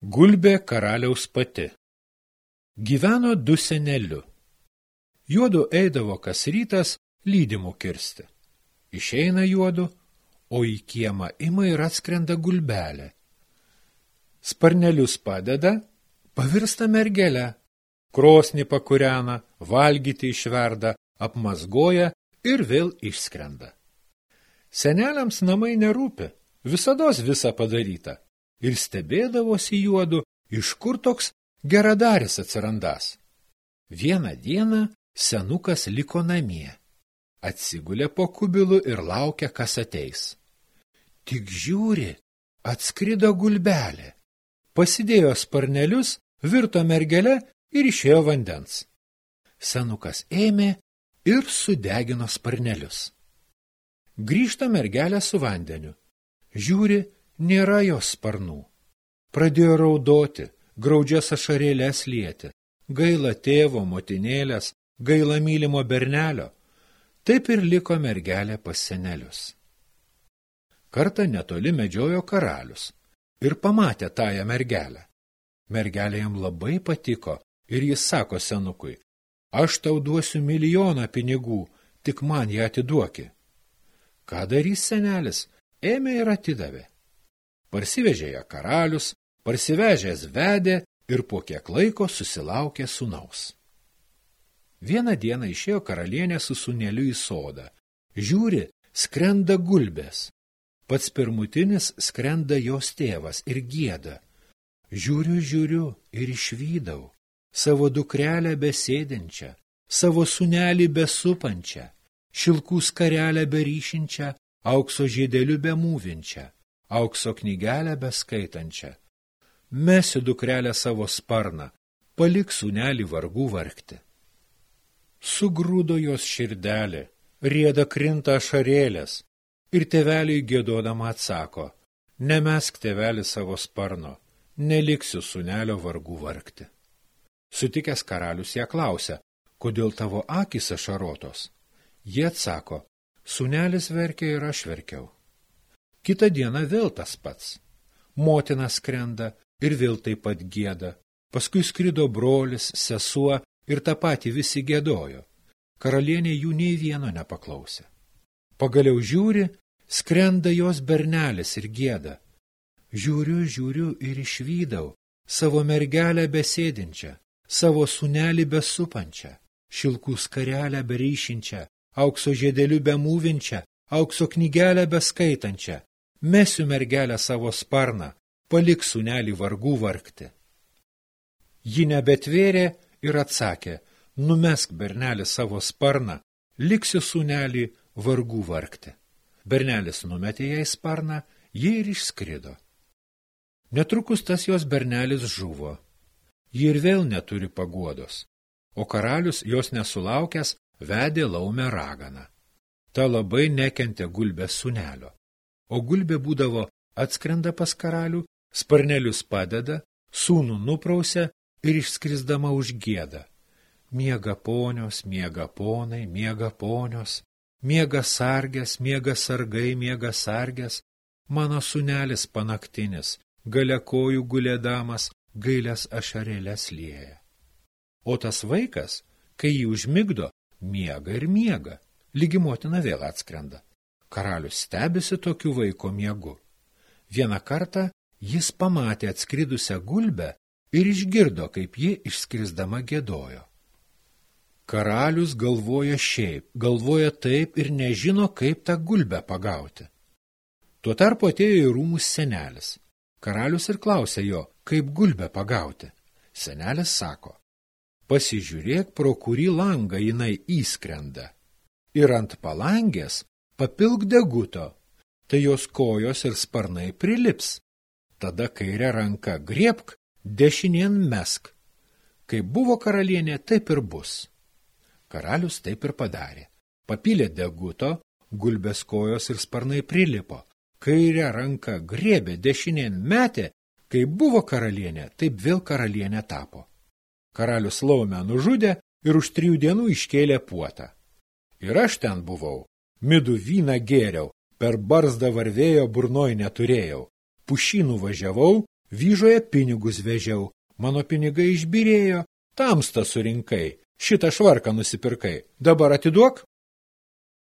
Gulbė karaliaus pati. Gyveno du seneliu. Juodu eidavo kas rytas lydimų kirsti. Išeina juodu, o į kiemą ima ir atskrenda gulbelė. Sparnelius padeda, pavirsta mergelę, krosnį pakuriana, valgyti išverda, apmazgoja ir vėl išskrenda. Seneliams namai nerūpi, visados visa padaryta ir stebėdavosi juodu, iš kur toks geradaris atsirandas. Vieną dieną senukas liko namie. Atsigulė po kubilu ir laukia, kas ateis. Tik žiūri, atskrido gulbelė. Pasidėjo sparnelius, virto mergelę ir išėjo vandens. Senukas ėmė ir sudegino sparnelius. Grįžta mergelė su vandeniu. Žiūri, nėra jos sparnų. Pradėjo raudoti, graudžias ašarėlės lieti, gaila tėvo, motinėlės, gaila mylimo bernelio. Taip ir liko mergelė pas senelius. Kartą netoli medžiojo karalius ir pamatė tąją mergelę. Mergelė jam labai patiko ir jis sako senukui, aš tau duosiu milijoną pinigų, tik man ją atiduoki. Ką darys senelis, ėmė ir atidavė. Parsivežė ją karalius, parsivežęs vedė ir po kiek laiko susilaukė sunaus. Vieną dieną išėjo karalienė su suneliu į sodą. Žiūri, skrenda gulbės. Pats pirmutinis skrenda jos tėvas ir gėda. Žiūriu, žiūriu ir išvydau savo dukrelę besėdinčią, savo sunelį besupančią, šilkų skarelę beryšinčią, aukso žydeliu bemūvinčią aukso knygelę beskaitančią. Mesiu dukrelę savo sparną, palik sunelį vargų vargti. Sugrūdo jos širdelė, rieda krinta ašarėlės, ir teveliai gėdodama atsako, nemesk tevelį savo sparno, neliksiu sunelio vargų vargti. Sutikęs karalius ją klausia, kodėl tavo akis ašarotos? Jie atsako, sunelis verkia ir aš verkiau. Kita diena vėl tas pats. Motina skrenda ir vėl taip pat gėda. Paskui skrido brolis, sesuo ir tą patį visi gėdojo. Karalienė jų nei vieno nepaklausė. Pagaliau žiūri, skrenda jos bernelis ir gėda. Žiūriu, žiūriu ir išvydau savo mergelę besėdinčią, savo sunelį besupančią, šilkų skarelę beryšinčią, aukso žiedeliu bemūvinčią, aukso knygelę beskaitančią, mesiu mergelę savo sparną, palik sunelį vargų vargti. Ji nebetvėrė ir atsakė, numesk bernelį savo sparną, liksiu sunelį vargų vargti. Bernelis numetė jai sparną, ji ir išskrido. Netrukus tas jos bernelis žuvo. Ji ir vėl neturi paguodos, o karalius jos nesulaukęs vedė laumę raganą. Ta labai nekentė gulbės sunelio o gulbė būdavo atskrenda pas karalių, sparnelius padeda, sūnų nuprausia ir išskrisdama užgėda. Miega ponios, miega ponai, miega ponios, miega sargės, miega sargai, miega sargės, mano sunelis panaktinis, gale kojų gulėdamas, gailės ašarėlės lieja. O tas vaikas, kai jį užmigdo, miega ir miega, lygi motina vėl atskrenda. Karalius stebisi tokiu vaiko miegu. Vieną kartą jis pamatė atskridusią gulbę ir išgirdo, kaip ji išskrisdama gėdojo. Karalius galvoja šiaip, galvoja taip ir nežino, kaip tą gulbę pagauti. Tuo tarpu atėjo į rūmus senelis. Karalius ir klausė jo, kaip gulbę pagauti. Senelis sako, pasižiūrėk, pro kurį langą jinai įskrenda. Ir ant palangės papilk deguto, tai jos kojos ir sparnai prilips. Tada kairę ranką griepk, dešinien mesk. Kaip buvo karalienė, taip ir bus. Karalius taip ir padarė. Papylė deguto, gulbės kojos ir sparnai prilipo. Kairę ranką griebė, dešinien metė, kai buvo karalienė, taip vėl karalienė tapo. Karalius laumę nužudė ir už trijų dienų iškėlė puotą. Ir aš ten buvau, midų vyną gėriau, per barzdą varvėjo burnoj neturėjau, pušynų važiavau, Vyžoje pinigus vežiau, mano pinigai išbirėjo, tamsta surinkai, šitą švarką nusipirkai. Dabar atiduok?